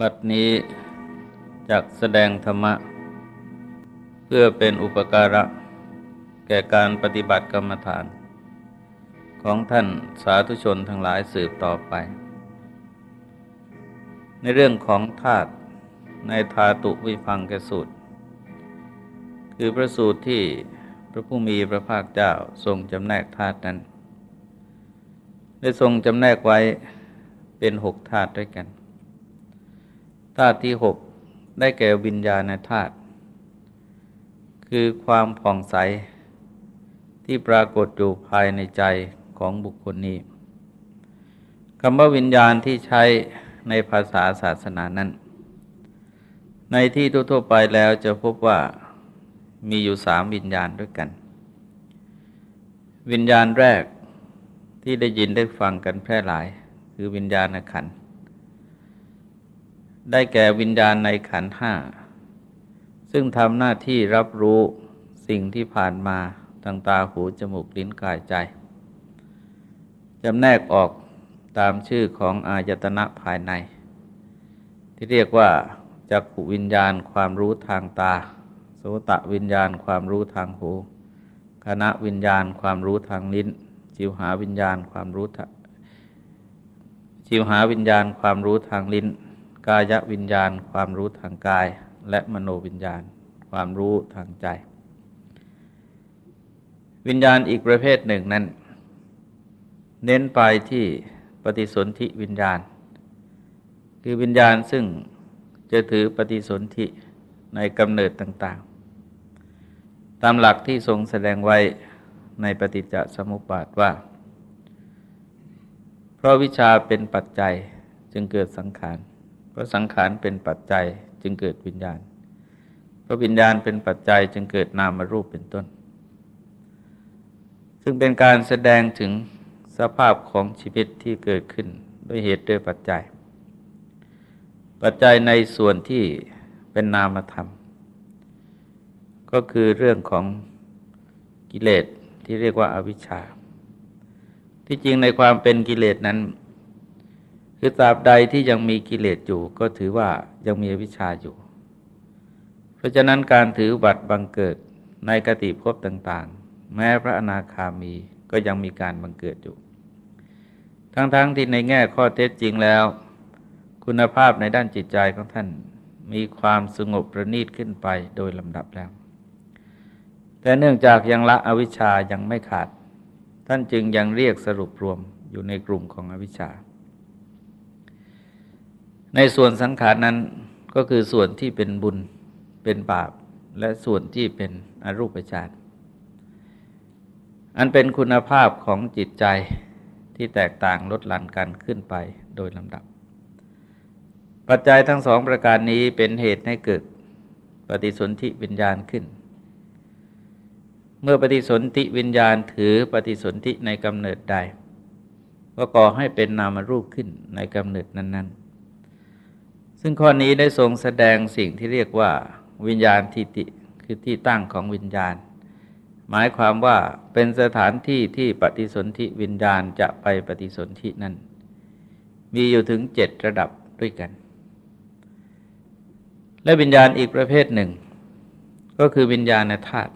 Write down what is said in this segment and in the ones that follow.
บัดนี้จักแสดงธรรมะ เพื่อเป็นอุปการะ แก่การปฏิบัติกรรมฐาน ของท่านสาธุชนทั้งหลายสืบต่อไป ในเรื่องของธาตุในธาตุวิพังกสูตร คือพระสูตรที่พระผู้มีพระภาคเจ้าทรงจำแนกธาตุนั้น ได้ทรงจำแนกไว้เป็นหกธาตุด้วยกัน ธาตุที่หกได้แก่วิญญาณธาตุคือความผ่องใสที่ปรากฏอยู่ภายในใจของบุคคลนี้คำว่าวิญญาณที่ใช้ในภาษาศาสนานั้น ในที่ทั่วๆไปแล้วจะพบว่ามีอยู่สามวิญญาณด้วยกัน วิญญาณแรกที่ได้ยินได้ฟังกันแพร่หลาย คือวิญญาณขันธ์ ได้แก่วิญญาณในขันห้า ซึ่งทำหน้าที่รับรู้สิ่งที่ผ่านมาทางตาหูจมูกลิ้นกายใจจำแนกออกตามชื่อของอายตนะภายใน ที่เรียกว่าจักขวิญญาณความรู้ทางตาโสตะวิญญาณความรู้ทางหูคณะวิญญาณความรู้ทางลิ้น จิวหาวิญญาณความรู้ทางจิวหาวิญญาณความรู้ทางลิ้น กายวิญญาณ ความรู้ทางกาย และมโนวิญญาณ ความรู้ทางใจ วิญญาณอีกประเภทหนึ่งนั้น เน้นไปที่ปฏิสนธิวิญญาณ คือวิญญาณซึ่งจะถือปฏิสนธิในกำเนิดต่าง ๆ ตามหลักที่ทรงแสดงไว้ในปฏิจจสมุปบาทว่า เพราะวิชาเป็นปัจจัยจึงเกิดสังขาร เพราะสังขารเป็นปัจจัยจึงเกิดวิญญาณ เพราะวิญญาณเป็นปัจจัยจึงเกิดนามรูปเป็นต้น ซึ่งเป็นการแสดงถึงสภาพของชีวิตที่เกิดขึ้นด้วยเหตุด้วยปัจจัย ปัจจัยในส่วนที่เป็นนามธรรม ก็คือเรื่องของกิเลสที่เรียกว่าอาวิชชา ที่จริงในความเป็นกิเลสนั้น คือตราบใดที่ยังมีกิเลสอยู่ ก็ถือว่ายังมีวิชาอยู่ เพราะฉะนั้นการถือบัตรบังเกิดในกติภพต่างๆ แม้พระอนาคามีก็ยังมีการบังเกิดอยู่ ทั้งๆทที่ในแง่ข้อเท็จจริงแล้ว คุณภาพในด้านจิตใจของท่านมีความสงบประณีตขึ้นไปโดยลำดับแล้ว แต่เนื่องจากยังละอวิชชายังไม่ขาด ท่านจึงยังเรียกสรุปรวมอยู่ในกลุ่มของอวิชชา ในส่วนสังขารนั้นก็คือส่วนที่เป็นบุญเป็นบาป และส่วนที่เป็นอรูปฌานอันเป็นคุณภาพของจิตใจที่แตกต่างลดหลั่นกันขึ้นไปโดยลำดับ ปัจจัยทั้งสองประการนี้เป็นเหตุให้เกิดปฏิสนธิวิญญาณขึ้น เมื่อปฏิสนธิวิญญาณถือปฏิสนธิในกำเนิดใด ก็ก่อให้เป็นนามรูปขึ้นในกำเนิดนั้นๆ ซึ่งข้อนี้ได้ทรงแสดงสิ่งที่เรียกว่า วิญญาณทิติคือที่ตั้งของวิญญาณ หมายความว่าเป็นสถานที่ที่ปฏิสนธิวิญญาณจะไปปฏิสนธินั้น มีอยู่ถึงเจ็ดระดับด้วยกัน และวิญญาณอีกประเภทหนึ่ง ก็คือวิญญาณธาตุ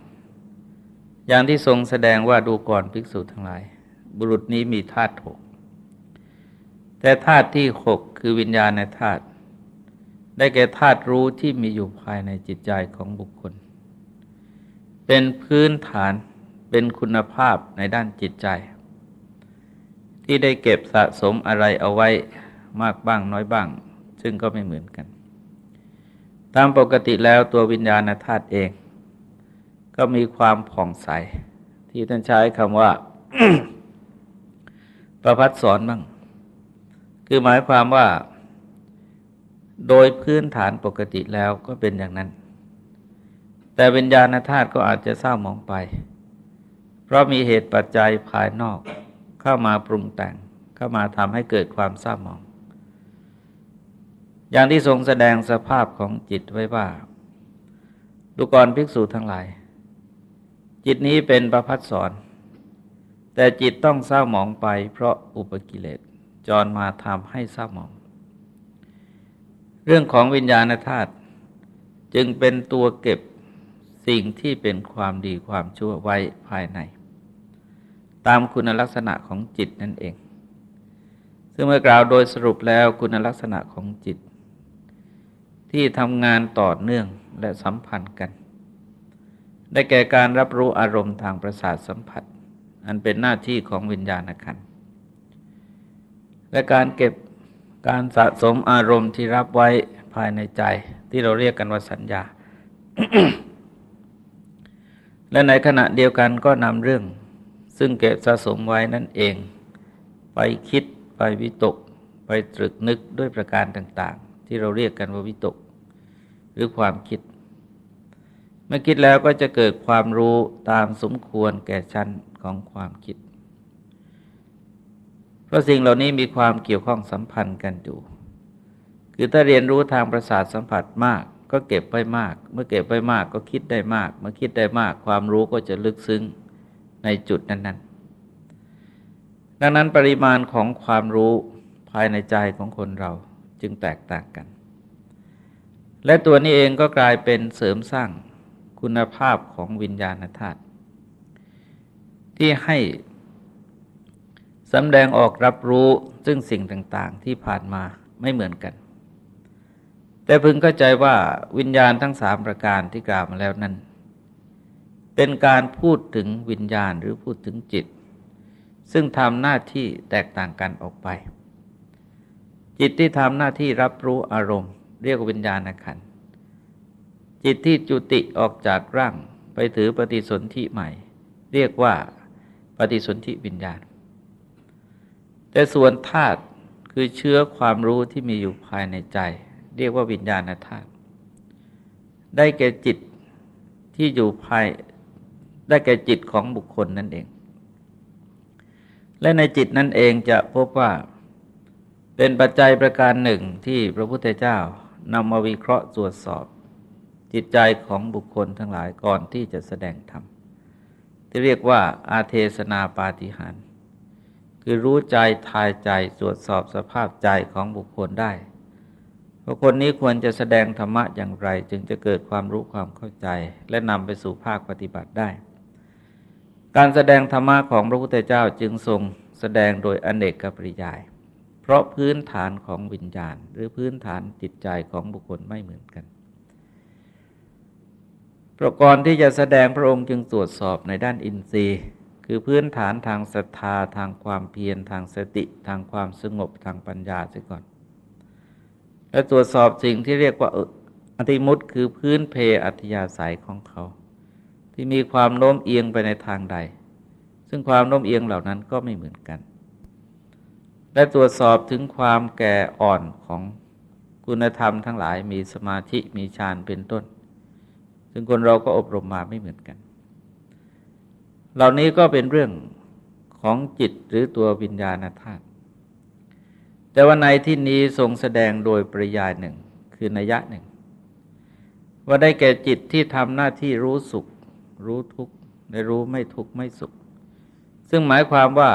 อย่างที่ทรงแสดงว่าดูก่อนภิกษุทั้งหลาย บุรุษนี้มีธาตุหกแต่ธาตุที่หกคือวิญญาณธาตุ ได้แก่ธาตุรู้ที่มีอยู่ภายในจิตใจของบุคคล เป็นพื้นฐานเป็นคุณภาพในด้านจิตใจ ที่ได้เก็บสะสมอะไรเอาไว้มากบ้างน้อยบ้าง ซึ่งก็ไม่เหมือนกัน ตามปกติแล้วตัววิญญาณธาตุเอง ก็มีความผ่องใส ที่ท่านใช้คำว่า ประพัดสอนบ้าง คือหมายความว่า โดยพื้นฐานปกติแล้วก็เป็นอย่างนั้น แต่วิญญาณธาตุก็อาจจะเศร้าหมองไป เพราะมีเหตุปัจจัยภายนอกเข้ามาปรุงแต่งเข้ามาทำให้เกิดความเศร้าหมอง อย่างที่ทรงแสดงสภาพของจิตไว้ว่า ดูกรภิกษุทั้งหลาย จิตนี้เป็นประพัดสอนแต่จิตต้องเศร้าหมองไปเพราะอุปกิเลสจรมาทำให้เศร้าหมอง เรื่องของวิญญาณธาตุจึงเป็นตัวเก็บสิ่งที่เป็นความดีความชั่วไว้ภายใน ตามคุณลักษณะของจิตนั่นเอง ซึ่งเมื่อกล่าวโดยสรุปแล้วคุณลักษณะของจิต ที่ทำงานต่อเนื่องและสัมพันธ์กัน ได้แก่การรับรู้อารมณ์ทางประสาทสัมผัส อันเป็นหน้าที่ของวิญญาณขันและการเก็บ การสะสมอารมณ์ที่รับไว้ภายในใจ ที่เราเรียกกันว่าสัญญา และในขณะเดียวกันก็นำเรื่อง ซึ่งเก็บสะสมไว้นั่นเอง ไปคิดไปวิตก ไปตรึกนึกด้วยประการต่าง ๆ ที่เราเรียกกันว่าวิตก หรือความคิด เมื่อคิดแล้วก็จะเกิดความรู้ตามสมควรแก่ชั้นของความคิด เพราะสิ่งเหล่านี้มีความเกี่ยวข้องสัมพันธ์กันอยู่ คือถ้าเรียนรู้ทางประสาทสัมผัสมาก ก็เก็บไว้มาก เมื่อเก็บไว้มากก็คิดได้มาก เมื่อคิดได้มาก ความรู้ก็จะลึกซึ้งในจุดนั้นๆ ดังนั้นปริมาณของความรู้ภายในใจของคนเราจึงแตกต่างกัน และตัวนี้เองก็กลายเป็นเสริมสร้างคุณภาพของวิญญาณธาตุที่ให้ สำแดงออกรับรู้ซึ่งสิ่งต่าง ๆ ที่ผ่านมาไม่เหมือนกัน แต่พึงเข้าใจว่าวิญญาณทั้งสามประการที่กล่าวมาแล้วนั้น เป็นการพูดถึงวิญญาณหรือพูดถึงจิต ซึ่งทำหน้าที่แตกต่างกันออกไป จิตที่ทำหน้าที่รับรู้อารมณ์ เรียกว่าวิญญาณขันจิตที่จุติออกจากร่างไปถือปฏิสนธิใหม่ เรียกว่าปฏิสนธิวิญญาณ แต่ส่วนธาตุคือเชื้อความรู้ที่มีอยู่ภายในใจ เรียกว่าวิญญาณธาตุได้แก่จิตที่อยู่ภายได้แก่จิตของบุคคลนั่นเอง และในจิตนั่นเองจะพบว่าเป็นปัจจัยประการหนึ่งที่พระพุทธเจ้านำมาวิเคราะห์ตรวจสอบ จิตใจของบุคคลทั้งหลายก่อนที่จะแสดงธรรมที่เรียกว่าอาเทศนาปาฏิหาร คือรู้ใจทายใจตรวจสอบสภาพใจของบุคคลได้ว่าคนนี้ควรจะแสดงธรรมะอย่างไร จึงจะเกิดความรู้ความเข้าใจ และนำไปสู่ภาคปฏิบัติได้ การแสดงธรรมะของพระพุทธเจ้าจึงทรงแสดงโดยอเนกกับปริยาย เพราะพื้นฐานของวิญญาณ หรือพื้นฐานจิตใจของบุคคลไม่เหมือนกันประกอบที่จะแสดงพระองค์จึงตรวจสอบในด้านอินทรีย์ คือพื้นฐานทางศรัทธาทางความเพียรทางสติทางความสงบทางปัญญาเสียก่อน และตรวจสอบสิ่งที่เรียกว่าอธิมุตคือพื้นเพอัธยาศัยของเขา ที่มีความโน้มเอียงไปในทางใด ซึ่งความโน้มเอียงเหล่านั้นก็ไม่เหมือนกัน และตรวจสอบถึงความแก่อ่อนของคุณธรรมทั้งหลายมีสมาธิมีฌานเป็นต้น ซึ่งคนเราก็อบรมมาไม่เหมือนกัน เหล่านี้ก็เป็นเรื่องของจิตหรือตัววิญญาณธาตุแต่ว่าในที่นี้ทรงแสดงโดยปริยายหนึ่งคือนัยยะหนึ่ง ว่าได้แก่จิตที่ทำหน้าที่รู้สุข รู้ทุกข์และรู้ไม่ทุกข์ไม่สุข ซึ่งหมายความว่า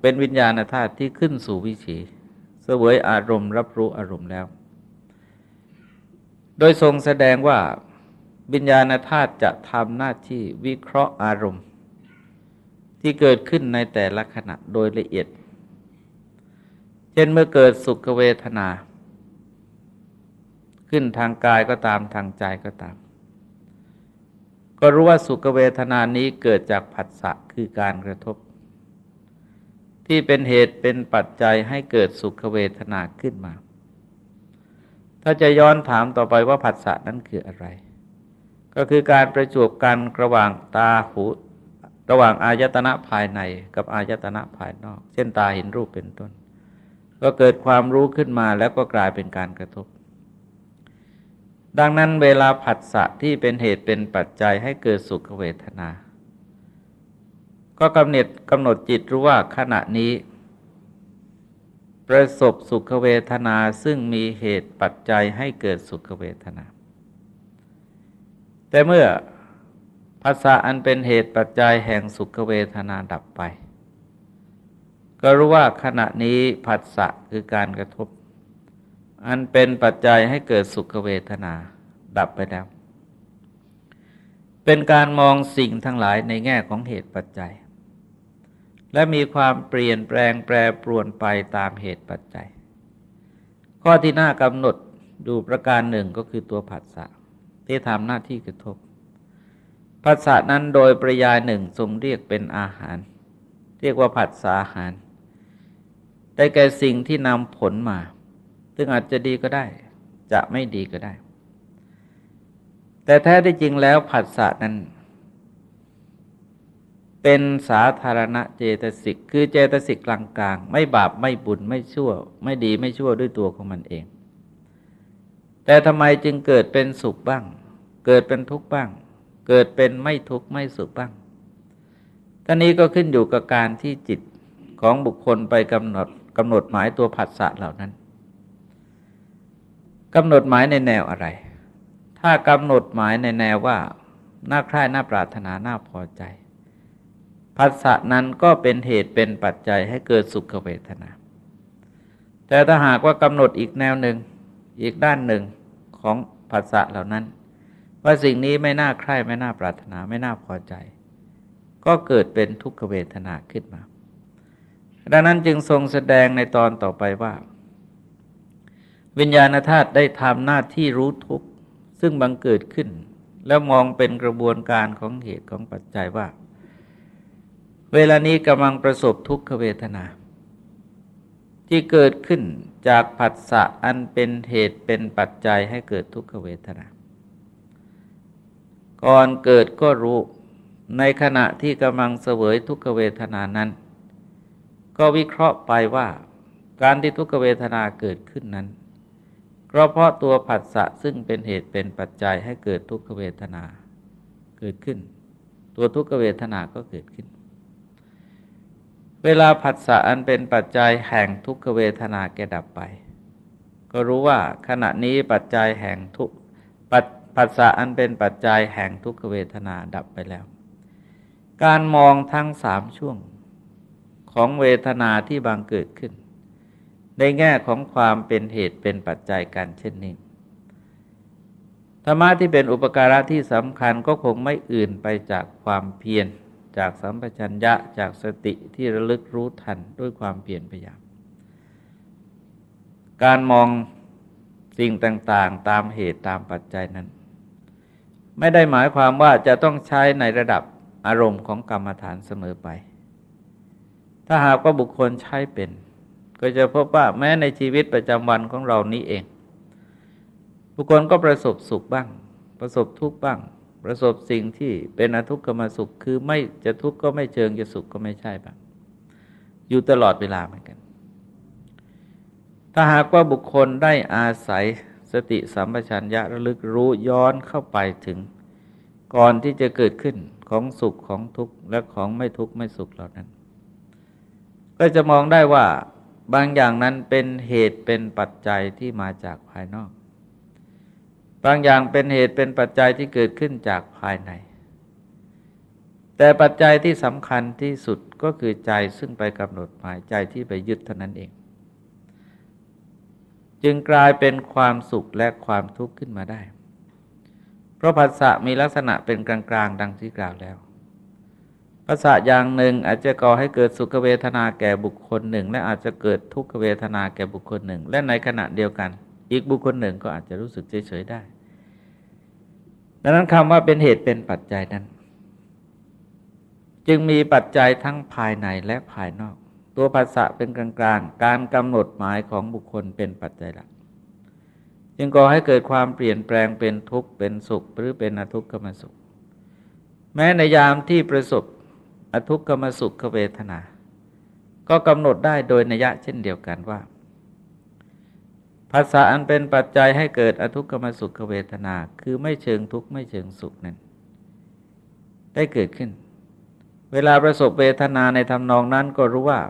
เป็นวิญญาณธาตุที่ขึ้นสู่วิถีเสวยอารมณ์ รับรู้อารมณ์แล้ว โดยทรงแสดงว่าวิญญาณธาตุจะทำหน้าที่วิเคราะห์อารมณ์ ที่เกิดขึ้นในแต่ละขณะโดยละเอียด เช่นเมื่อเกิดสุขเวทนา ขึ้นทางกายก็ตามทางใจก็ตาม ก็รู้ว่าสุขเวทนานี้เกิดจากผัสสะคือการกระทบ ที่เป็นเหตุเป็นปัจจัยให้เกิดสุขเวทนาขึ้นมา ถ้าจะย้อนถามต่อไปว่าผัสสะนั้นคืออะไร ก็คือการประจวบกันระหว่างตาหู ระหว่างอายตนะภายในกับอายตนะภายนอก เช่นตาเห็นรูปเป็นต้น ก็เกิดความรู้ขึ้นมาแล้วก็กลายเป็นการกระทบ ดังนั้นเวลาผัสสะที่เป็นเหตุเป็นปัจจัยให้เกิดสุขเวทนา ก็กำหนดกำหนดจิตรู้ว่าขณะนี้ ประสบสุขเวทนาซึ่งมีเหตุปัจจัยให้เกิดสุขเวทนา แต่เมื่อ ภาษาอันเป็นเหตุปัจจัยแห่งสุขเวทนาดับไป ก็รู้ว่าขณะนี้ผัสสะคือการกระทบ อันเป็นปัจจัยให้เกิดสุขเวทนาดับไปแล้ว เป็นการมองสิ่งทั้งหลายในแง่ของเหตุปัจจัย และมีความเปลี่ยนแปลงแปรปรวนไปตามเหตุปัจจัย ข้อที่น่ากำหนดดูประการหนึ่งก็คือตัวผัสสะที่ทำหน้าที่กระทบ ผัสสะนั้นโดยประยายหนึ่งทรงเรียกเป็นอาหาร เรียกว่าผัสสาหาร ได้แก่สิ่งที่นำผลมา ซึ่งอาจจะดีก็ได้ จะไม่ดีก็ได้ แต่แท้ที่จริงแล้วผัสสะนั้น เป็นสาธารณเจตสิก คือเจตสิกกลางๆ ไม่บาปไม่บุญไม่ชั่ว ไม่ดีไม่ชั่วด้วยตัวของมันเอง แต่ทำไมจึงเกิดเป็นสุขบ้าง เกิดเป็นทุกข์บ้าง เกิดเป็นไม่ทุกข์ไม่สุขบ้างท่านี้ก็ขึ้นอยู่กับการที่จิตของบุคคลไปกำหนดกำหนดหมายตัวผัสสะเหล่านั้นกำหนดหมายในแนวอะไร ถ้ากำหนดหมายในแนวว่าน่าใคร่น่าปรารถนาน่าพอใจผัสสะนั้นก็เป็นเหตุเป็นปัจจัยให้เกิดสุขเวทนา แต่ถ้าหากว่ากำหนดอีกแนวหนึ่งอีกด้านหนึ่งของผัสสะเหล่านั้น ว่าสิ่งนี้ไม่น่าใคร่ไม่น่าปรารถนาไม่น่าพอใจ ก็เกิดเป็นทุกขเวทนาขึ้นมา ดังนั้นจึงทรงแสดงในตอนต่อไปว่า วิญญาณธาตุได้ทำหน้าที่รู้ทุกข์ซึ่งบังเกิดขึ้น แล้วมองเป็นกระบวนการของเหตุของปัจจัยว่า เวลานี้กำลังประสบทุกขเวทนาที่เกิดขึ้นจากผัสสะอันเป็นเหตุเป็นปัจจัยให้เกิดทุกขเวทนา ก่อนเกิดก็รู้ ในขณะที่กำลังเสวยทุกขเวทนานั้น ก็วิเคราะห์ไปว่า การที่ทุกขเวทนาเกิดขึ้นนั้นก็เพราะตัวผัสสะซึ่งเป็นเหตุเป็นปัจจัยให้เกิดทุกขเวทนาเกิดขึ้น ตัวทุกขเวทนาก็เกิดขึ้น เวลาผัสสะอันเป็นปัจจัยแห่งทุกขเวทนาแกดับไป ก็รู้ว่าขณะนี้ปัจจัยแห่งทุกปัจ ผัสสะอันเป็นปัจจัยแห่งทุกขเวทนาดับไปแล้ว การมองทั้งสามช่วงของเวทนาที่บางเกิดขึ้น ในแง่ของความเป็นเหตุเป็นปัจจัยกันเช่นนี้ธรรมะที่เป็นอุปการะที่สำคัญก็คงไม่อื่นไปจากความเพียรจากสัมปชัญญะจากสติที่ระลึกรู้ทันด้วยความเพียรพยายาม การมองสิ่งต่างๆ ตามเหตุตามปัจจัยนั้น ไม่ได้หมายความว่าจะต้องใช้ในระดับอารมณ์ของกรรมฐานเสมอไป ถ้าหากว่าบุคคลใช้เป็น ก็จะพบว่าแม้ในชีวิตประจำวันของเรานี้เอง บุคคลก็ประสบสุขบ้าง ประสบทุกข์บ้าง ประสบสิ่งที่เป็นอทุกขมสุข คือไม่จะทุกข์ก็ไม่เชิงจะสุขก็ไม่ใช่บ้าง อยู่ตลอดเวลาเหมือนกัน ถ้าหากว่าบุคคลได้อาศัย สติสัมปชัญญะระลึกรู้ย้อนเข้าไปถึง ก่อนที่จะเกิดขึ้นของสุขของทุกข์และของไม่ทุกข์ไม่สุขเหล่านั้น ก็จะมองได้ว่าบางอย่างนั้นเป็นเหตุเป็นปัจจัยที่มาจากภายนอก บางอย่างเป็นเหตุเป็นปัจจัยที่เกิดขึ้นจากภายใน แต่ปัจจัยที่สำคัญที่สุดก็คือใจซึ่งไปกำหนดหมายใจที่ไปยึดเท่านั้นเอง จึงกลายเป็นความสุขและความทุกข์ขึ้นมาได้ เพราะภาษามีลักษณะเป็นกลางๆ ดังที่กล่าวแล้วภาษาอย่างหนึ่งอาจจะก่อให้เกิดสุขเวทนาแก่บุคคลหนึ่ง และอาจจะเกิดทุกขเวทนาแก่บุคคลหนึ่ง และในขณะเดียวกัน อีกบุคคลหนึ่งก็อาจจะรู้สึกเฉยๆได้ ดังนั้นคำว่าเป็นเหตุเป็นปัจจัยนั้น จึงมีปัจจัยทั้งภายในและภายนอก ตัวภาษะเป็นกลางกลางการกำหนดหมายของบุคคลเป็นปัจจัยหลัก จึงก่อให้เกิดความเปลี่ยนแปลงเป็นทุกข์เป็นสุข หรือเป็นอทุกขมสุข แม้ในยามที่ประสบอทุกขมสุขเวทนา ก็กำหนดได้โดยนัยะเช่นเดียวกันว่า ภาษาอันเป็นปัจจัยให้เกิดอทุกขมสุขเวทนา คือไม่เชิงทุกข์ไม่เชิงสุขนั้น ได้เกิดขึ้น เวลาประสบเวทนาในทำนองนั้นก็รู้ว่า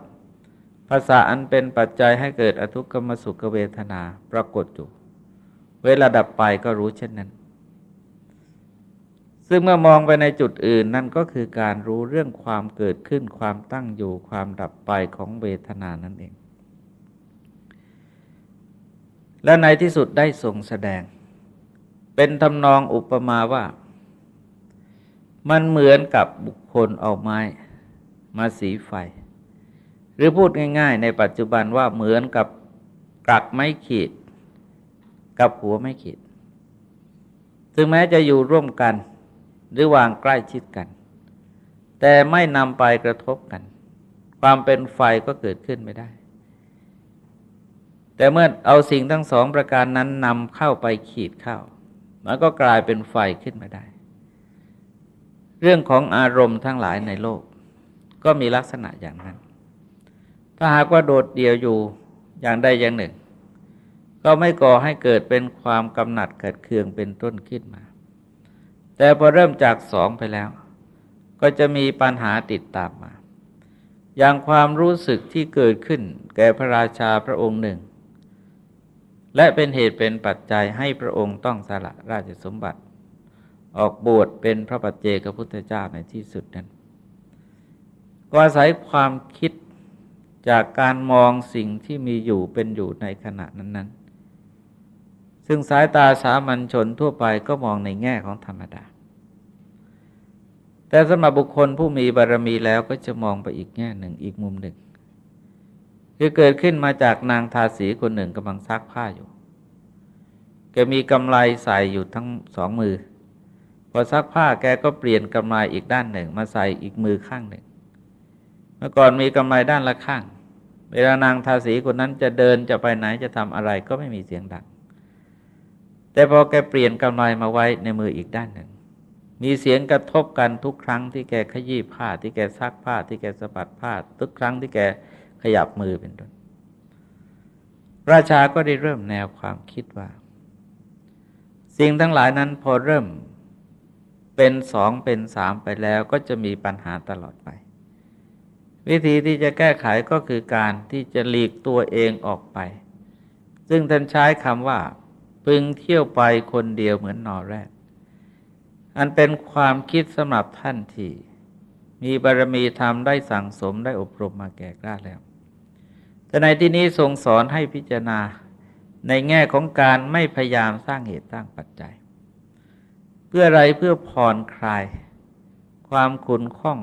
ภาษาอันเป็นปัจจัยให้เกิดอทุกขมสุขเวทนาปรากฏอยู่ เวลาดับไปก็รู้เช่นนั้น ซึ่งเมื่อมองไปในจุดอื่นนั่นก็คือการรู้เรื่องความเกิดขึ้นความตั้งอยู่ความดับไปของเวทนานั่นเอง และในที่สุดได้ทรงแสดง เป็นทำนองอุปมาว่า มันเหมือนกับบุคคลเอาไม้ มาสีไฟ หรือพูดง่ายๆ ในปัจจุบันว่าเหมือนกับกักไม้ขีด กับหัวไม้ขีด ถึงแม้จะอยู่ร่วมกัน หรือวางใกล้ชิดกัน แต่ไม่นำไปกระทบกัน ความเป็นไฟก็เกิดขึ้นไม่ได้ แต่เมื่อเอาสิ่งทั้งสองประการนั้นนำเข้าไปขีดเข้ามันก็กลายเป็นไฟขึ้นมาได้ เรื่องของอารมณ์ทั้งหลายในโลก ก็มีลักษณะอย่างนั้น ถ้าหากว่าโดดเดี่ยวอยู่อย่างใดอย่างหนึ่ง ก็ไม่ก่อให้เกิดเป็นความกำหนัดเกิดเคืองเป็นต้นขึ้นมา แต่พอเริ่มจากสองไปแล้ว ก็จะมีปัญหาติดตามมา อย่างความรู้สึกที่เกิดขึ้นแก่พระราชาพระองค์หนึ่ง และเป็นเหตุเป็นปัจจัยให้พระองค์ต้องสละราชสมบัติ ออกบวชเป็นพระปัจเจกพุทธเจ้าในที่สุดนั้นก็อาศัยความคิด จากการมองสิ่งที่มีอยู่เป็นอยู่ในขณะนั้น ๆ ซึ่งสายตาสามัญชนทั่วไปก็มองในแง่ของธรรมดา แต่สำหรับบุคคลผู้มีบารรมีแล้วก็จะมองไปอีกแง่หนึ่งอีกมุมหนึ่ง คือเกิดขึ้นมาจากนางทาสีคนหนึ่งกำลังซักผ้าอยู่ แกมีกำไลใส่อยู่ทั้งสองมือ พอซักผ้าแกก็เปลี่ยนกำไลอีกด้านหนึ่ง มาใส่อีกมือข้างหนึ่ง มื่อก่อนมีกำไลด้านละข้าง เวลานางทาสีคนนั้นจะเดินจะไปไหนจะทำอะไรก็ไม่มีเสียงดัง แต่พอแกเปลี่ยนกำไรมาไว้ในมืออีกด้านหนึ่ง มีเสียงกระทบกันทุกครั้งที่แกขยี้ผ้าที่แกซักผ้าที่แกสะบัดผ้า ทุกครั้งที่แกขยับมือเป็นต้น ราชาก็ได้เริ่มแนวความคิดว่า สิ่งทั้งหลายนั้นพอเริ่มเป็นสองเป็นสามไปแล้วก็จะมีปัญหาตลอดไป วิธีที่จะแก้ไขก็คือการที่จะหลีกตัวเองออกไป ซึ่งท่านใช้คำว่า พึงเที่ยวไปคนเดียวเหมือนนอแรก อันเป็นความคิดสำหรับท่านที่มีบารมีธรรมได้สั่งสมได้อบรมมาแก่กล้าแล้ว แต่ในที่นี้ทรงสอนให้พิจารณาในแง่ของการไม่พยายามสร้างเหตุสร้างปัจจัย เพื่ออะไรเพื่อผ่อนคลาย ความขุนข้อง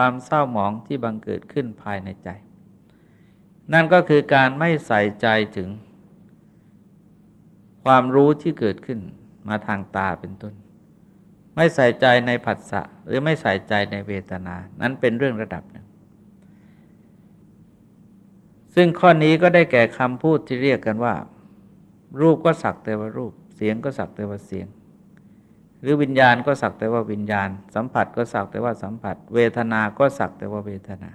ความเศร้าหมองที่บังเกิดขึ้นภายในใจ นั่นก็คือการไม่ใส่ใจถึง ความรู้ที่เกิดขึ้นมาทางตาเป็นต้น ไม่ใส่ใจในผัสสะหรือไม่ใส่ใจในเวทนา นั้นเป็นเรื่องระดับหนึ่ง ซึ่งข้อนี้ก็ได้แก่คำพูดที่เรียกกันว่า รูปก็สักแต่ว่ารูป เสียงก็สักแต่ว่าเสียง หรือวิญญาณก็สักแต่ว่าวิญญาณ สัมผัสก็สักแต่ว่าสัมผัส เวทนาก็สักแต่ว่าเวทนา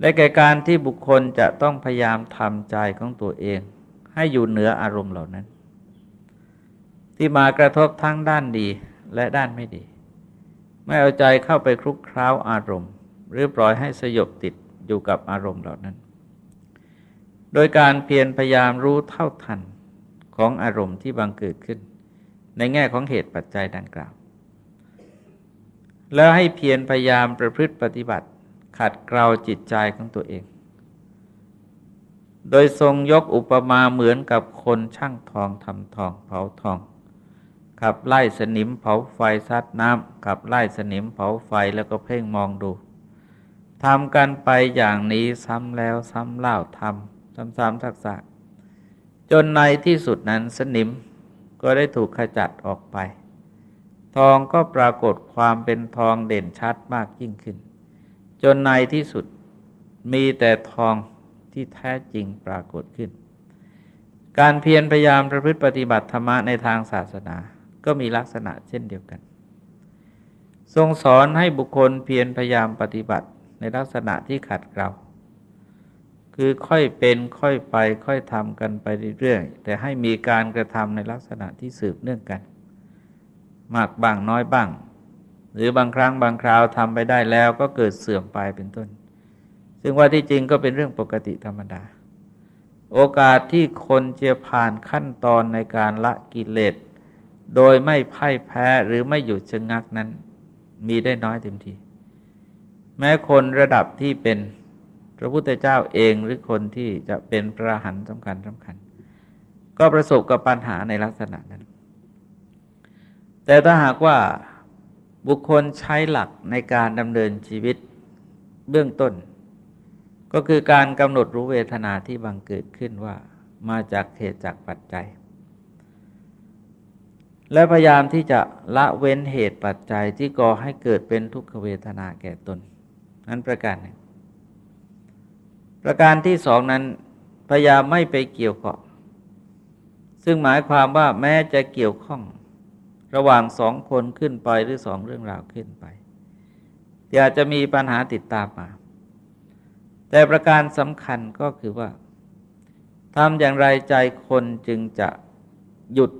และแก่การที่บุคคลจะต้องพยายามทำใจของตัวเอง ให้อยู่เหนืออารมณ์เหล่านั้น ที่มากระทบทั้งด้านดีและด้านไม่ดี ไม่เอาใจเข้าไปคลุกคล้าอารมณ์ หรือปล่อยให้สยบติดอยู่กับอารมณ์เหล่านั้น โดยการเพียรพยายามรู้เท่าทันของอารมณ์ที่บังเกิดขึ้น ในแง่ของเหตุปัจจัยดังกล่าว แล้วให้เพียรพยายามประพฤติปฏิบัติ ขัดเกลาจิตใจของตัวเอง โดยทรงยกอุปมาเหมือนกับคนช่างทองทำทองเผาทอง ขับไล่สนิมเผาไฟซัดน้ำขับไล่สนิมเผาไฟแล้วก็เพ่งมองดูทำกันไปอย่างนี้ซ้ำแล้วซ้ำเล่าทำซ้ำๆทักษะจนในที่สุดนั้นสนิม ก็ได้ถูกขจัดออกไป ทองก็ปรากฏความเป็นทองเด่นชัดมากยิ่งขึ้น จนในที่สุดมีแต่ทองที่แท้จริงปรากฏขึ้น การเพียรพยายามประพฤติปฏิบัติธรรมะในทางศาสนาก็มีลักษณะเช่นเดียวกัน ทรงสอนให้บุคคลเพียรพยายามปฏิบัติในลักษณะที่ขัดเกลา คือค่อยเป็นค่อยไปค่อยทำกันไปเรื่อยๆแต่ให้มีการกระทำในลักษณะที่สืบเนื่องกัน มากบ้างน้อยบ้าง หรือบางครั้งบางคราวทำไปได้แล้วก็เกิดเสื่อมไปเป็นต้น ซึ่งว่าที่จริงก็เป็นเรื่องปกติธรรมดา โอกาสที่คนจะผ่านขั้นตอนในการละกิเลสโดยไม่พ่ายแพ้หรือไม่หยุดชะงักนั้น มีได้น้อยเต็มทีแม้คนระดับที่เป็น พระพุทธเจ้าเองหรือคนที่จะเป็นพระหันสำคัญสำคัญ ก็ประสบกับปัญหาในลักษณะนั้น แต่ถ้าหากว่าบุคคลใช้หลักในการดำเนินชีวิตเบื้องต้น ก็คือการกำหนดรู้เวทนาที่บังเกิดขึ้นว่ามาจากเหตุจากปัจจัย และพยายามที่จะละเว้นเหตุปัจจัยที่ก่อให้เกิดเป็นทุกขเวทนาแก่ตน นั้นประการหนึ่ง ประการที่สองนั้นพยายามไม่ไปเกี่ยวข้องซึ่งหมายความว่าแม้จะเกี่ยวข้อง ระหว่างสองคนขึ้นไปหรือสองเรื่องราวขึ้นไปอาจจะมีปัญหาติดตามมา แต่ประการสำคัญก็คือว่าทำอย่างไรใจคนจึงจะหยุด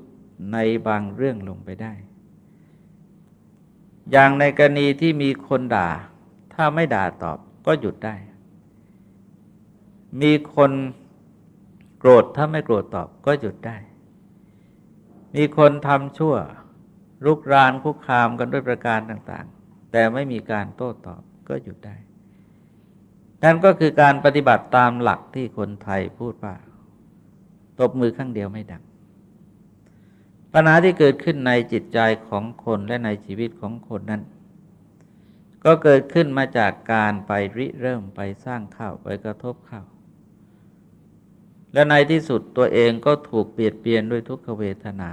ในบางเรื่องลงไปได้ อย่างในกรณีที่มีคนด่า ถ้าไม่ด่าตอบก็หยุดได้ มีคนโกรธถ้าไม่โกรธตอบก็หยุดได้ มีคนทำชั่วรุกรานคุกคามกันด้วยประการต่าง ๆ แต่ไม่มีการโต้ตอบก็หยุดได้ นั่นก็คือการปฏิบัติตามหลักที่คนไทยพูดว่า ตบมือข้างเดียวไม่ดัง ปัญหาที่เกิดขึ้นในจิตใจของคนและในชีวิตของคนนั้น ก็เกิดขึ้นมาจากการไปริเริ่มไปสร้างข้าวไปกระทบข้าว และในที่สุดตัวเองก็ถูกเปลี่ยนเปลี่ยนด้วยทุกขเวทนา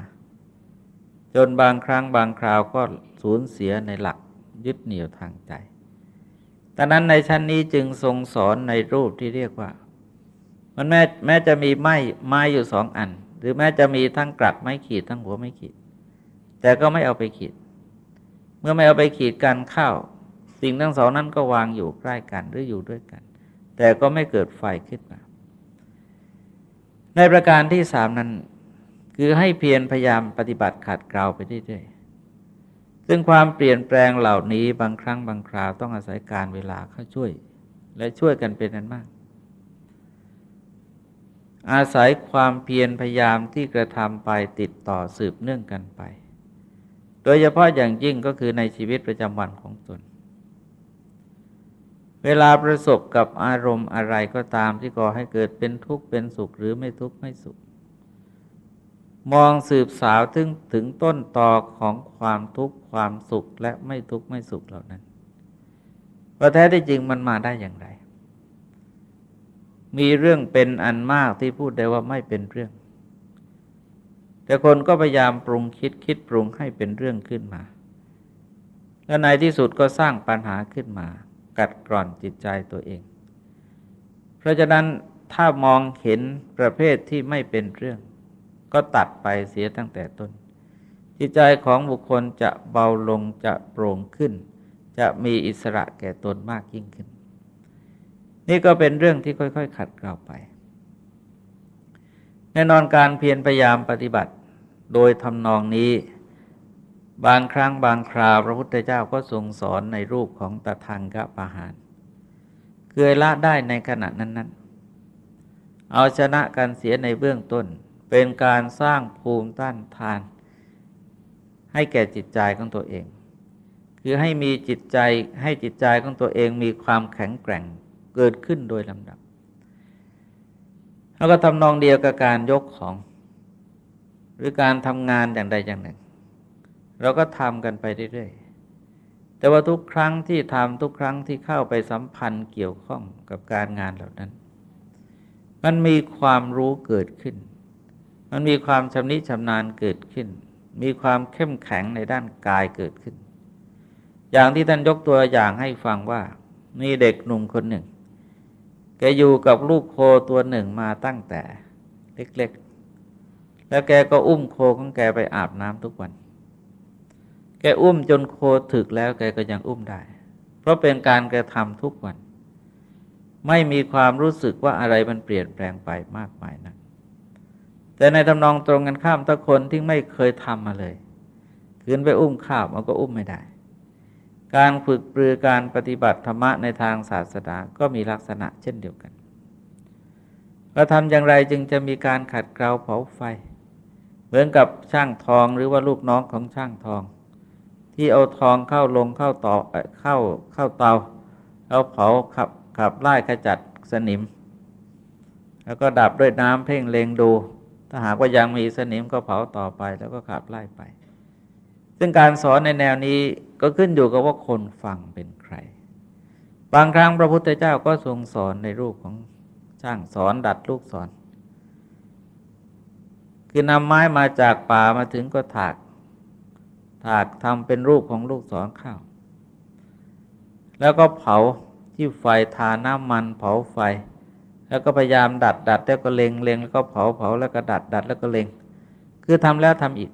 จนบางครั้งบางคราวก็สูญเสียในหลักยึดเหนี่ยวทางใจดังนั้นในชั้นนี้จึงทรงสอนในรูปที่เรียกว่า มันแม้แม้จะมีไม้ไม้อยู่สองอัน หรือแม้จะมีทั้งกลัดไม้ขีดทั้งหัวไม้ขีด แต่ก็ไม่เอาไปขีด เมื่อไม่เอาไปขีดกันข้าสิ่งทั้งสองนั้นก็วางอยู่ใกล้กันหรืออยู่ด้วยกัน แต่ก็ไม่เกิดไฟขึ้นมา ในประการที่สามนั้น คือให้เพียรพยายามปฏิบัติขัดเกลาไปเรื่อยๆซึ่งความเปลี่ยนแปลงเหล่านี้บางครั้งบางคราวต้องอาศัยการเวลาเข้าช่วย และช่วยกันเป็นนั้นมาก อาศัยความเพียรพยายามที่กระทำไปติดต่อสืบเนื่องกันไป โดยเฉพาะอย่างยิ่งก็คือในชีวิตประจำวันของตน เวลาประสบกับอารมณ์อะไรก็ตามที่ก่อให้เกิดเป็นทุกข์เป็นสุขหรือไม่ทุกข์ไม่สุข มองสืบสาวถึงถึงต้นตอของความทุกข์ความสุขและไม่ทุกข์ไม่สุขเหล่านั้นว่าแท้ที่จริงมันมาได้อย่างไร มีเรื่องเป็นอันมากที่พูดได้ว่าไม่เป็นเรื่อง แต่คนก็พยายามปรุงคิดคิดปรุงให้เป็นเรื่องขึ้นมา และในที่สุดก็สร้างปัญหาขึ้นมา กัดกร่อนจิตใจตัวเอง เพราะฉะนั้นถ้ามองเห็นประเภทที่ไม่เป็นเรื่อง ก็ตัดไปเสียตั้งแต่ต้น จิตใจของบุคคลจะเบาลงจะโปร่งขึ้น จะมีอิสระแก่ตนมากยิ่งขึ้น นี่ก็เป็นเรื่องที่ค่อยๆ ขัดเกลาไป แน่นอนการเพียรพยายามปฏิบัติ โดยทำนองนี้ บางครั้งบางคราวพระพุทธเจ้าก็ทรงสอนในรูปของตทังกะปะหารเกยละได้ในขณะนั้น ๆ เอาชนะการเสียในเบื้องต้น เป็นการสร้างภูมิต้านทาน ให้แก่จิตใจของตัวเอง คือให้มีจิตใจให้จิตใจของตัวเองมีความแข็งแกร่งเกิดขึ้นโดยลำดับ แล้วก็ทำนองเดียวกับการยกของ หรือการทำงานอย่างใดอย่างหนึ่ง เราก็ทำกันไปเรื่อยๆ แต่ว่าทุกครั้งที่ทำทุกครั้งที่เข้าไปสัมพันธ์เกี่ยวข้องกับการงานเหล่านั้น มันมีความรู้เกิดขึ้น มันมีความชำนิชำนาญเกิดขึ้น มีความเข้มแข็งในด้านกายเกิดขึ้น อย่างที่ท่านยกตัวอย่างให้ฟังว่า มีเด็กหนุ่มคนหนึ่ง แกอยู่กับลูกโคตัวหนึ่งมาตั้งแต่เล็กๆ แล้วแกก็อุ้มโคของแกไปอาบน้ำทุกวัน อุ้มจนโคถึกแล้วแกก็ยังอุ้มได้ เพราะเป็นการกระทำทุกวัน ไม่มีความรู้สึกว่าอะไรมันเปลี่ยนแปลงไปมากมายนะักแต่ในทำนองตรงกันข้ามถ้าคนที่ไม่เคยทำมาเลยคืนไปอุ้มข้าวมันก็อุ้มไม่ได้ การฝึกปรือการปฏิบัติธรรมะในทางศาสนาก็มีลักษณะเช่นเดียวกันเราทำอย่างไรจึงจะมีการขัดเกลาเผาไฟ เหมือนกับช่างทองหรือว่าลูกน้องของช่างทอง ที่เอาทองเข้าลงเข้าต่อเข้าเข้าเตาเอาเผาขับขับไล่ขจัดสนิม แล้วก็ดับด้วยน้ำเพ่งเลงดู ถ้าหากว่ายังมีสนิมก็เผาต่อไปแล้วก็ขับไล่ไป ซึ่งการสอนในแนวนี้ก็ขึ้นอยู่กับว่าคนฟังเป็นใคร บางครั้งพระพุทธเจ้าก็ทรงสอนในรูปของช่างสอนดัดลูกสอน คือนำไม้มาจากป่ามาถึงก็ถาก ถากทำเป็นรูปของลูกศรข้าว แล้วก็เผาที่ไฟทาน้ำมันเผาไฟ แล้วก็พยายามดัดดัดแล้วก็เลงเลงแล้วก็เผาเผาแล้วก็ดัดดัดแล้วก็เลงคือทำแล้วทำอีก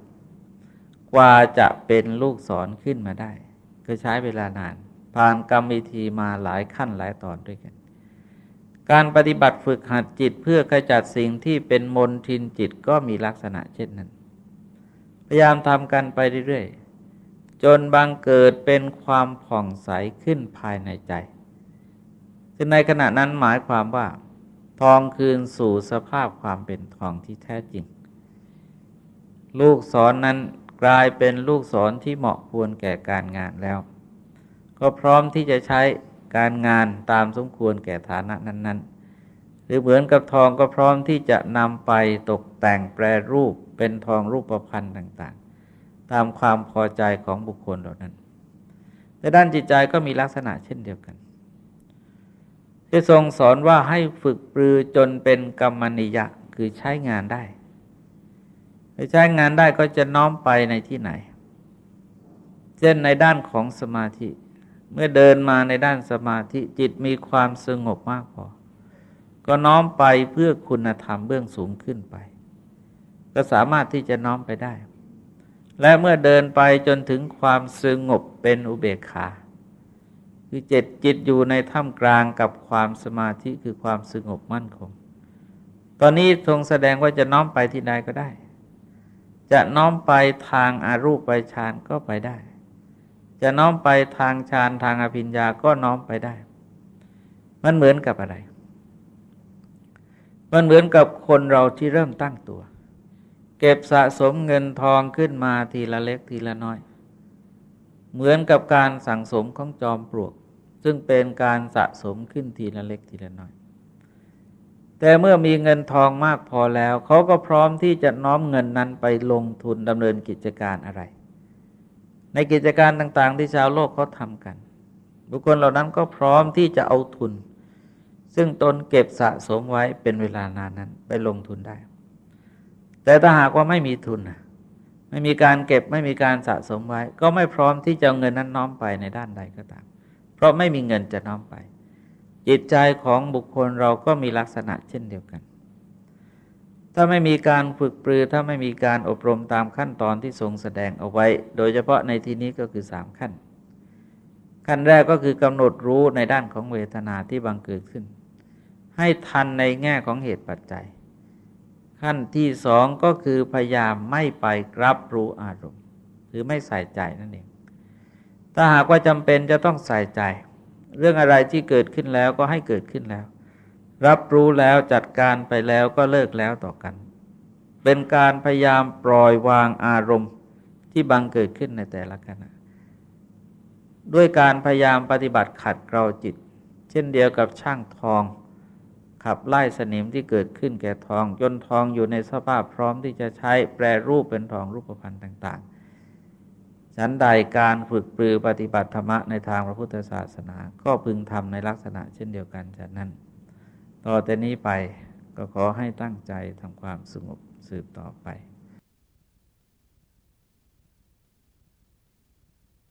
กว่าจะเป็นลูกศรขึ้นมาได้ ก็ใช้เวลานาน ผ่านกรรมวิธีมาหลายขั้นหลายตอนด้วยกัน การปฏิบัติฝึกหัดจิตเพื่อขจัดสิ่งที่เป็นมนทินจิตก็มีลักษณะเช่นนั้น ยายามทำกันไปเรื่อยๆ จนบังเกิดเป็นความผ่องใสขึ้นภายในใจซึ่งในขณะนั้นหมายความว่า ทองคืนสู่สภาพความเป็นทองที่แท้จริง ลูกศรนนั้นกลายเป็นลูกศรที่เหมาะควรแก่การงานแล้ว ก็พร้อมที่จะใช้การงานตามสมควรแก่ฐานะนั้น ๆ หรือเหมือนกับทองก็พร้อมที่จะนำไปตกแต่งแปรรูป เป็นทองรูปประพันธ์ต่างๆ ตามความพอใจของบุคคลเหล่านั้น แต่ด้านจิตใจก็มีลักษณะเช่นเดียวกันที่ทรงสอนว่าให้ฝึกปรือจนเป็นกรรมนิยะคือใช้งานได้ใช้งานได้ก็จะน้อมไปในที่ไหน เช่นในด้านของสมาธิ เมื่อเดินมาในด้านสมาธิจิตมีความสงบมากพอ ก็น้อมไปเพื่อคุณธรรมเบื้องสูงขึ้นไป ก็สามารถที่จะน้อมไปได้ และเมื่อเดินไปจนถึงความสงบเป็นอุเบกขาคือเจิตจิตอยู่ในท่ามกลางกับความสมาธิคือความสงบมั่นคง ตอนนี้ทรงแสดงว่าจะน้อมไปที่ใดก็ได้ จะน้อมไปทางอารูปไปฌานก็ไปได้ จะน้อมไปทางฌานทางอภิญญาก็น้อมไปได้ มันเหมือนกับอะไร มันเหมือนกับคนเราที่เริ่มตั้งตัว เก็บสะสมเงินทองขึ้นมาทีละเล็กทีละน้อย เหมือนกับการสั่งสมของจอมปลวก ซึ่งเป็นการสะสมขึ้นทีละเล็กทีละน้อย แต่เมื่อมีเงินทองมากพอแล้ว เขาก็พร้อมที่จะน้อมเงินนั้นไปลงทุนดำเนินกิจการอะไร ในกิจการต่างๆ ที่ชาวโลกเขาทำกัน บุคคลเหล่านั้นก็พร้อมที่จะเอาทุน ซึ่งตนเก็บสะสมไว้เป็นเวลานานนั้นไปลงทุนได้ แต่ถ้าหากว่าไม่มีทุน ไม่มีการเก็บไม่มีการสะสมไว้ ก็ไม่พร้อมที่จะเงินนั้นน้อมไปในด้านใดก็ตาม เพราะไม่มีเงินจะน้อมไป จิตใจของบุคคลเราก็มีลักษณะเช่นเดียวกัน ถ้าไม่มีการฝึกปรือ ถ้าไม่มีการอบรมตามขั้นตอนที่ทรงแสดงเอาไว้ โดยเฉพาะในที่นี้ก็คือสามขั้น ขั้นแรกก็คือกำหนดรู้ในด้านของเวทนาที่บังเกิดขึ้น ให้ทันในแง่ของเหตุปัจจัย ขั้นที่สองก็คือพยายามไม่ไปรับรู้อารมณ์ หรือไม่ใส่ใจนั่นเอง ถ้าหากว่าจำเป็นจะต้องใส่ใจ เรื่องอะไรที่เกิดขึ้นแล้วก็ให้เกิดขึ้นแล้ว รับรู้แล้วจัดการไปแล้วก็เลิกแล้วต่อกัน เป็นการพยายามปล่อยวางอารมณ์ที่บังเกิดขึ้นในแต่ละขณะด้วยการพยายามปฏิบัติขัดเกลาจิต เช่นเดียวกับช่างทอง ขับไล่สนิมที่เกิดขึ้นแก่ทอง จนทองอยู่ในสภาพพร้อมที่จะใช้แปรรูปเป็นทองรูปพรรณต่าง ๆ ฉันใดการฝึกปรือปฏิบัติธรรมะในทางพระพุทธศาสนา ก็พึงทำในลักษณะเช่นเดียวกันฉะนั้น ต่อแต่นี้ไปก็ขอให้ตั้งใจทำความสงบสืบต่อไป